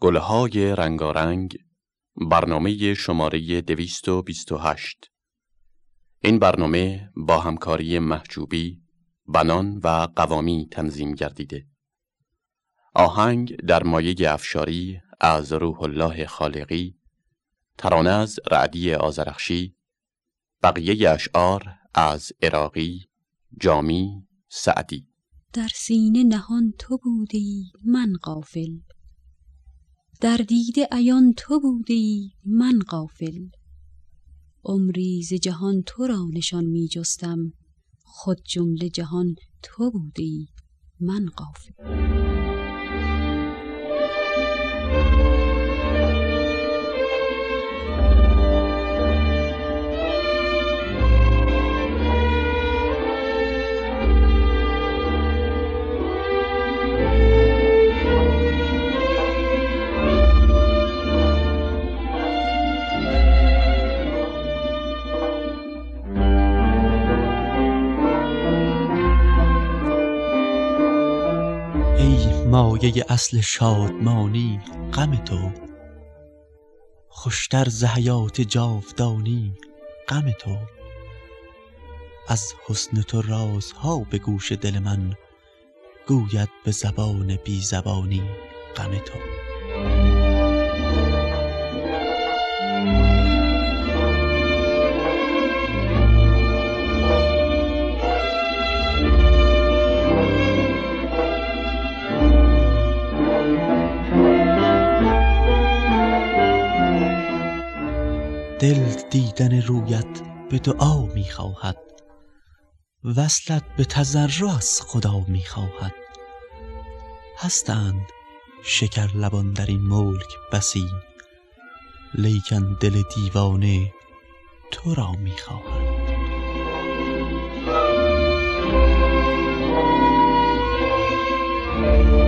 گلهای رنگارنگ برنامه شماره 228 این برنامه با همکاری محجوبی بنان و قوامی تنظیم گردیده. آهنگ در مایه افشاری از روح الله خالقی ترانه از رعدی آزرخشی بقیه اشعار از عراقی جامی سعدی. در سینه نهان تو بودی من غافل. در دیده عیان تو بودی من غافل. عمری ز جهان تو را نشان می جستم خود جمله جهان تو بودی من غافل. مایه اصل شادمانی غم تو. خوشتر ز حیات جاودانی غم تو. از حسن تو رازها به گوش دل من گوید به زبان بی زبانی غم تو. دیدن رویت به دعا می خواهد وصلت به تضرع از خدا می خواهد هستند شکر لبان در این ملک بسی لیکن دل دیوانه تو را می خواهد لیکن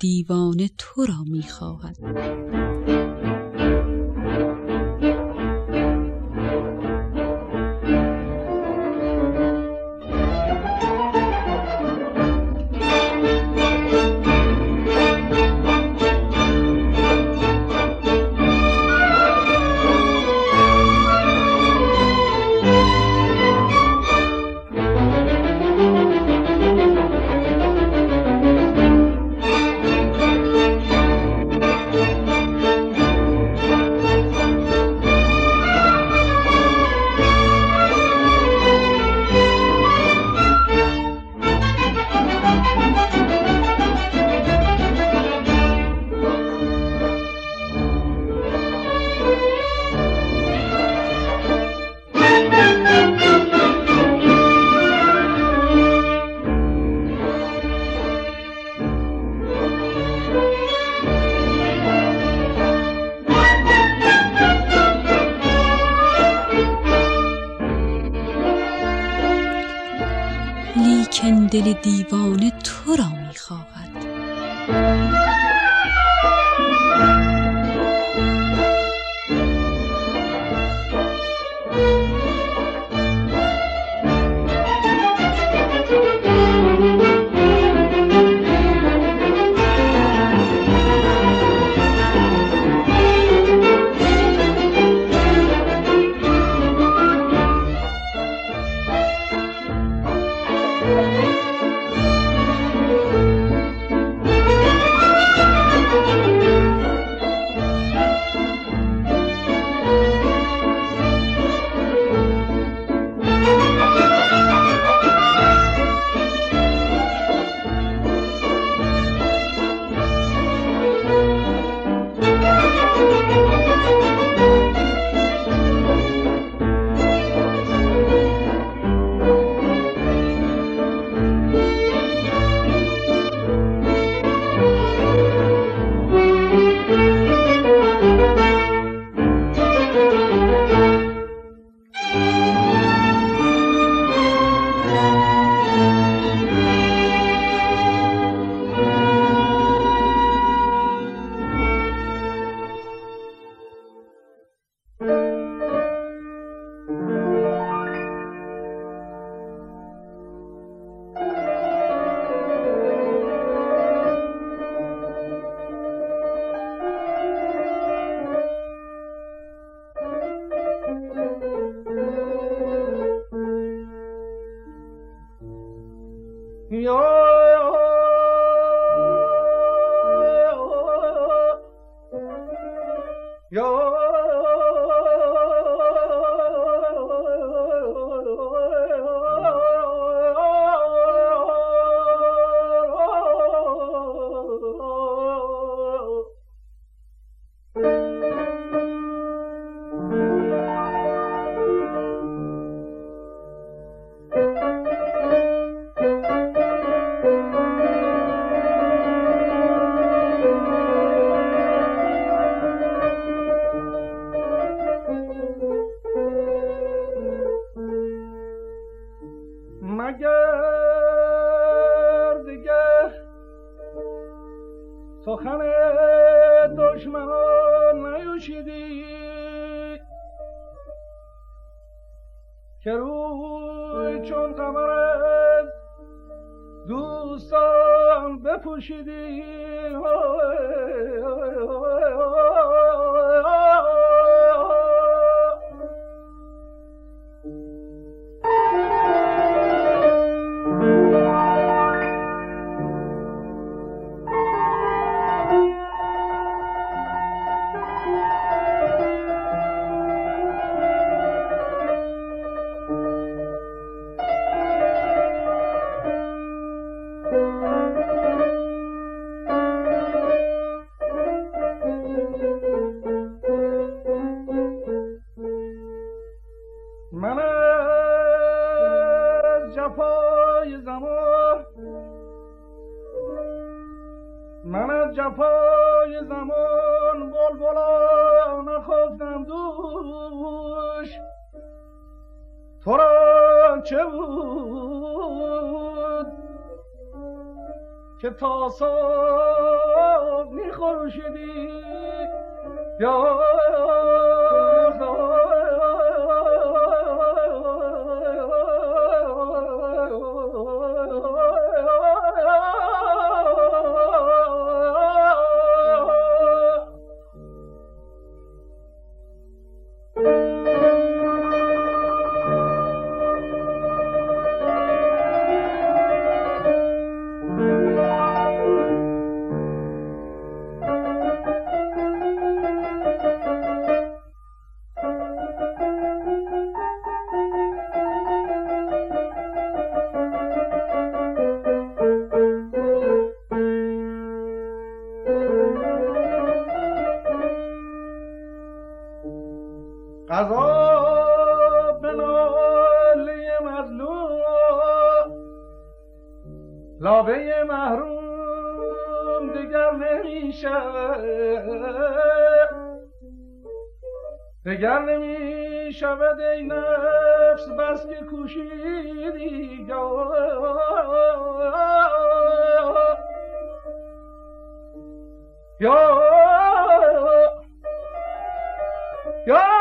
دیوانه تو را می‌خواهد. لیکن Yo که روی چون قمر دوستان بپوشیدی. من از جفای زمان من از جفای زمان بلبلا نخواستم دوش تو را چه بود؟ که تاساب میخوشیدی یا شود ای نفس بس که کوشیدی. یا یا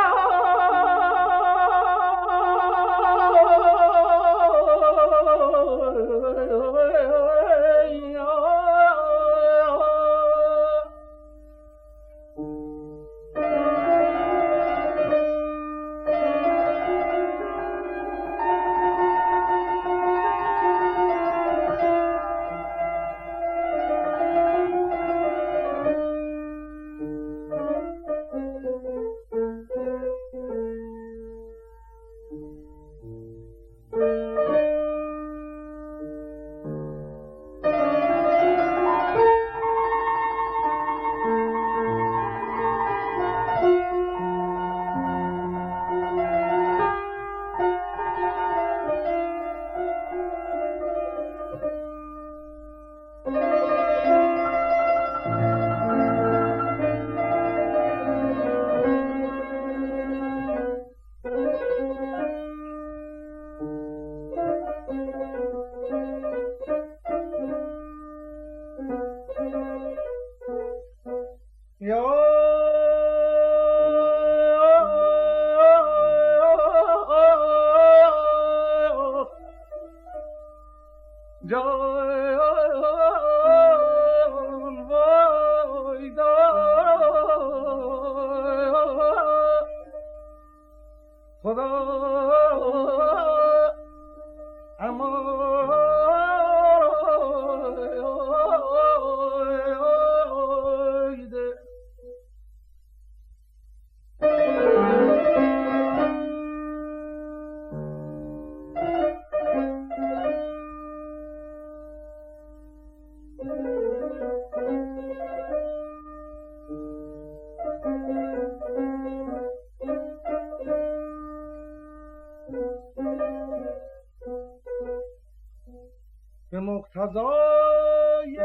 مقتضای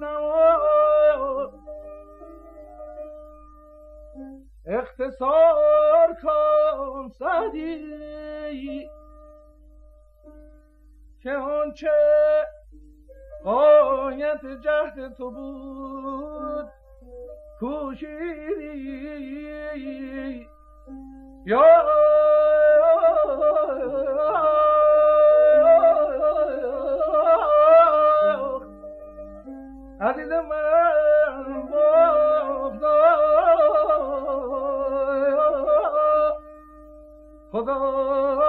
زمان. اختصار کن سعدی. که آنچه قایت جهد تو بود کوشیدی. یا عزیز من خدا.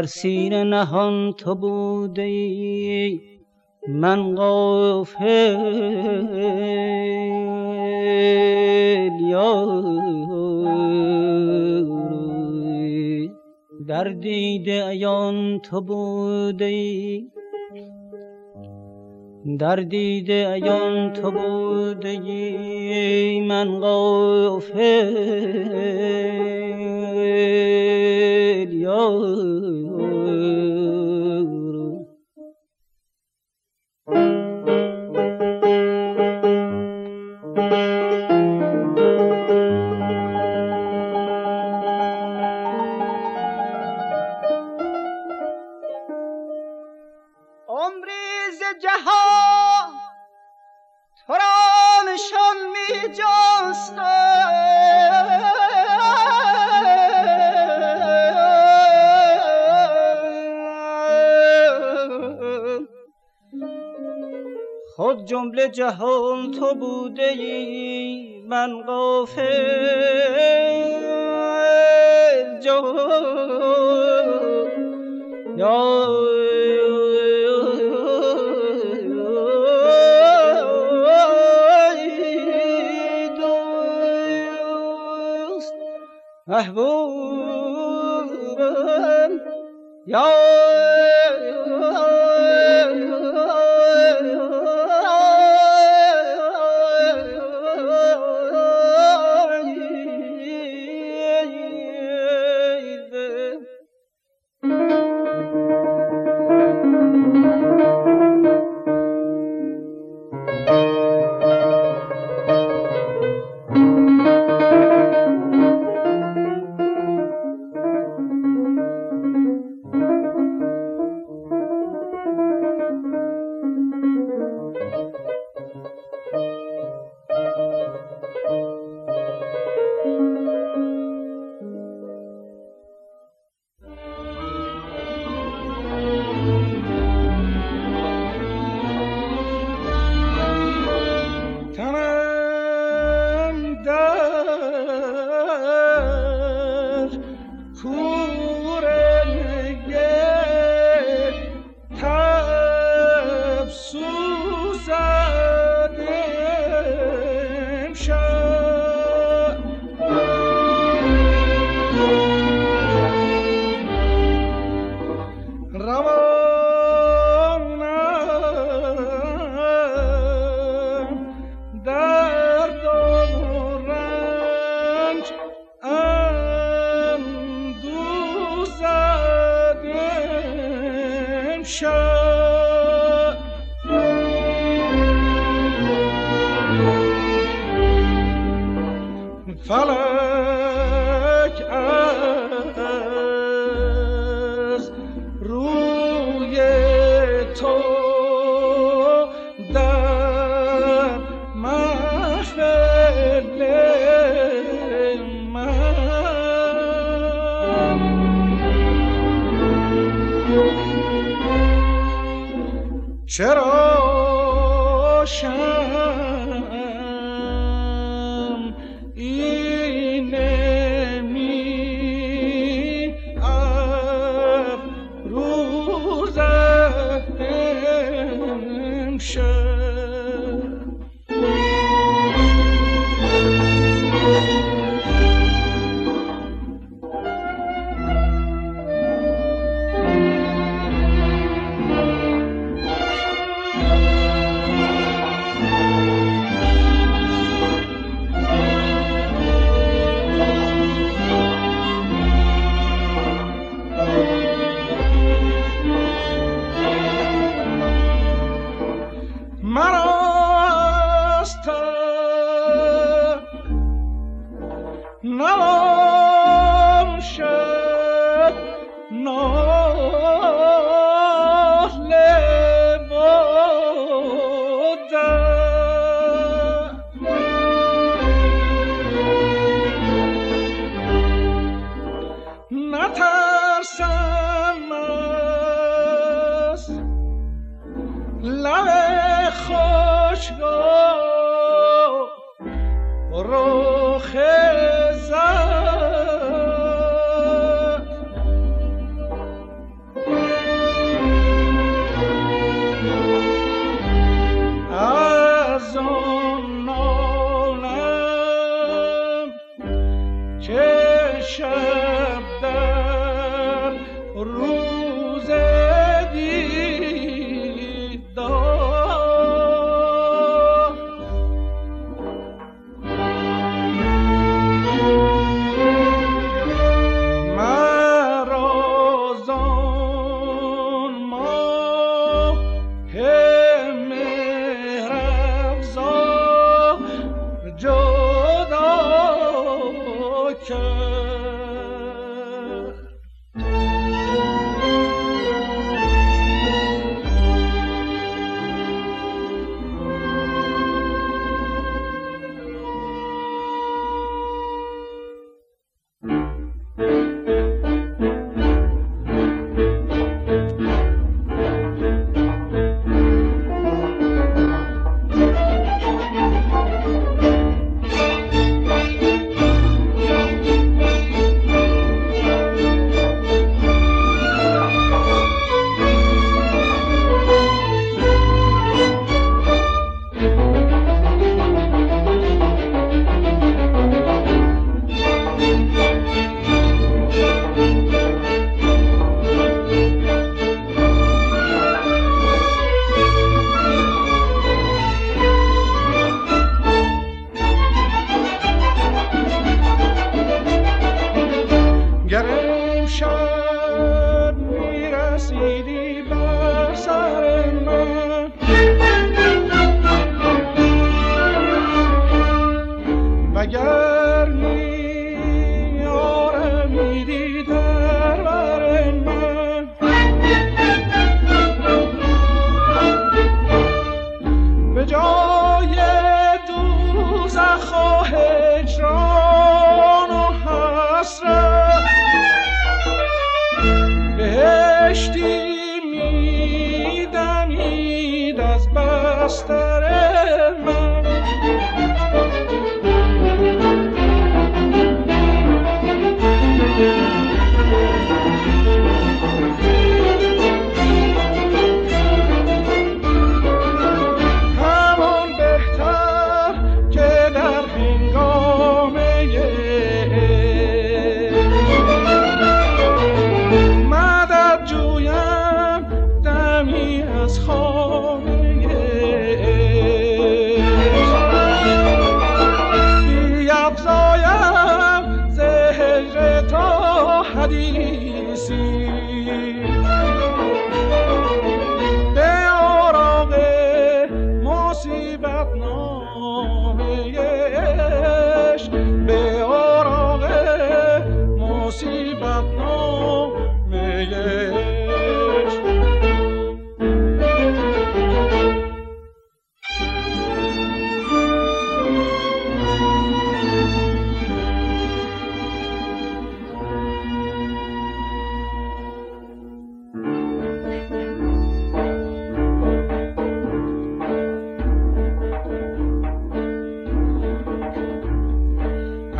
در سینه نهان تو بوده ای من غافل در دیده ایان تو بوده ای در دیده ایان تو بوده ای من غافل خود جهان تو بوده ای من غافل جو یا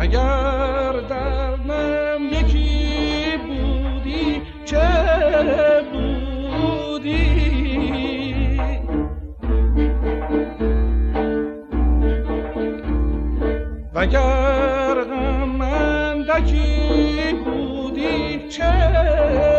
اگر در من یکی بودی چه بودی؟ وگر من دکی بودی چه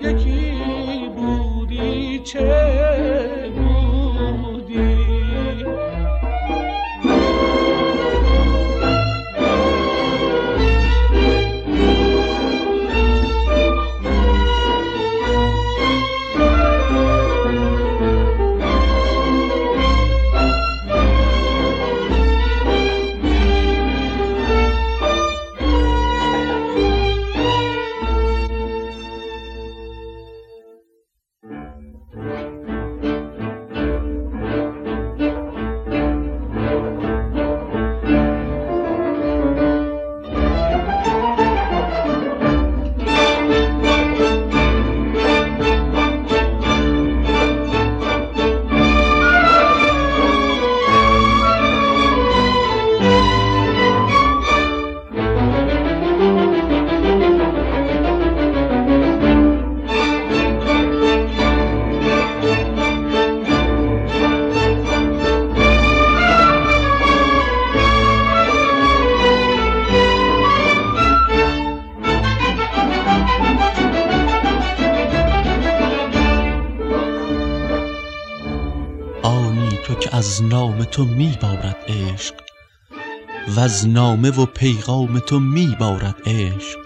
دوگر یکی تو می بارد عشق و از نامه و پیغام تو می بارد عشق.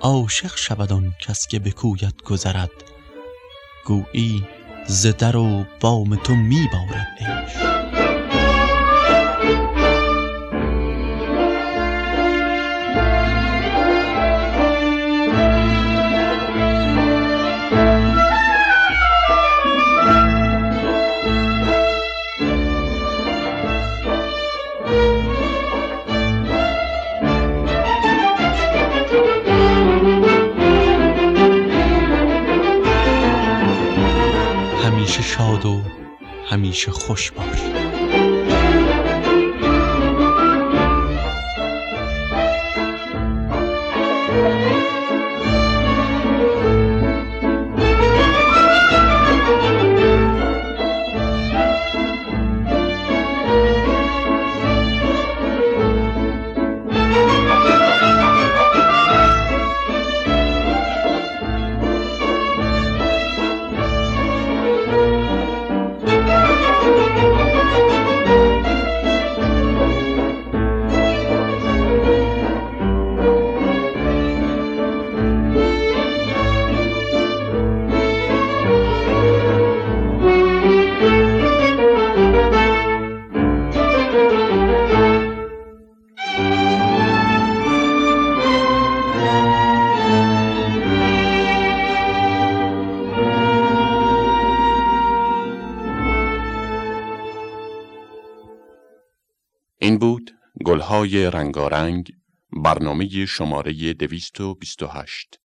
عاشق شود آن کس که به کویت گذرد گویی ز در و بام تو می بارد عشق. رنگارنگ برنامه شماره 228